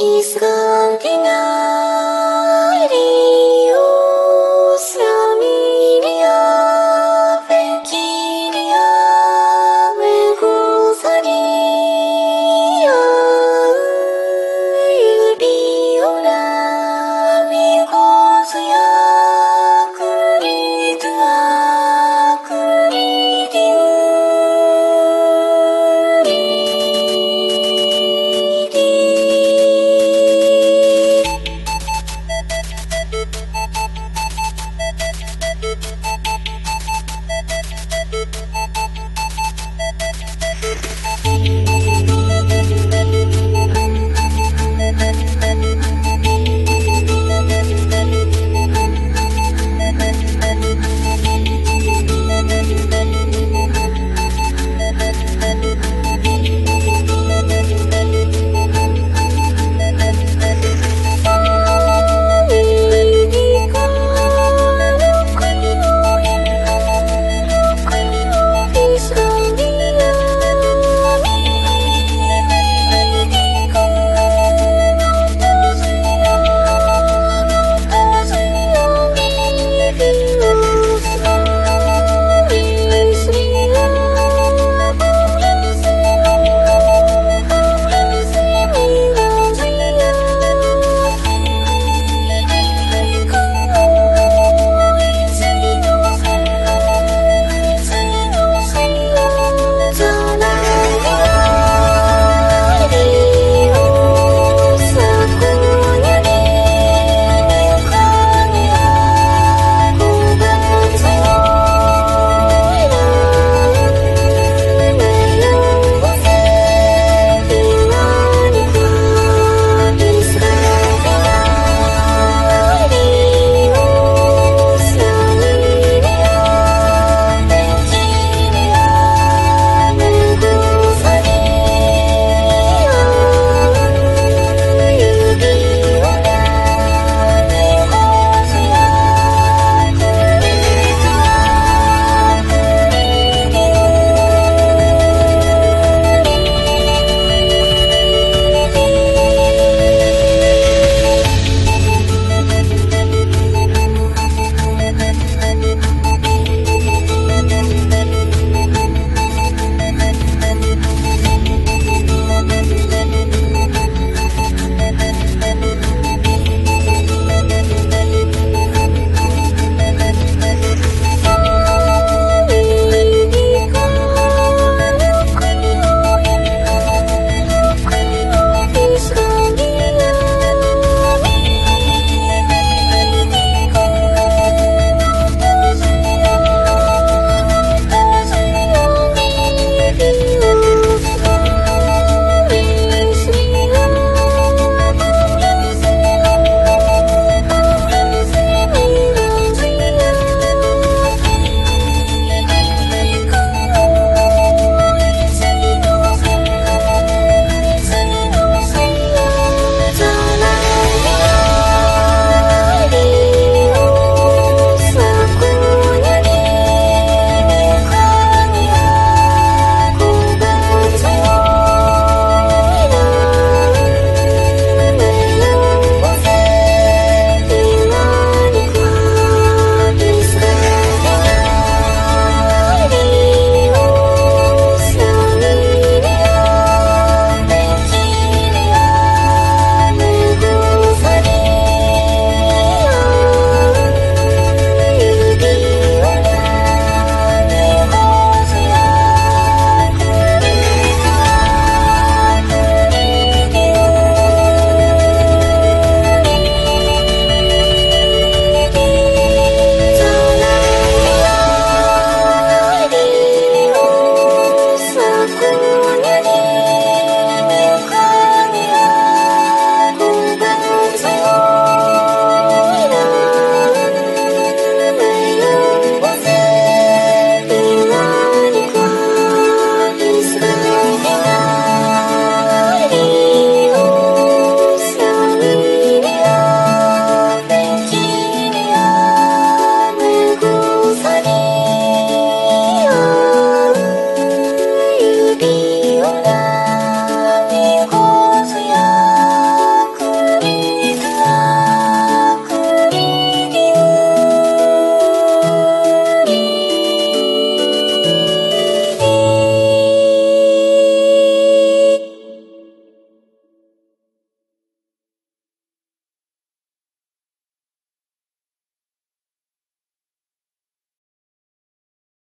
is going on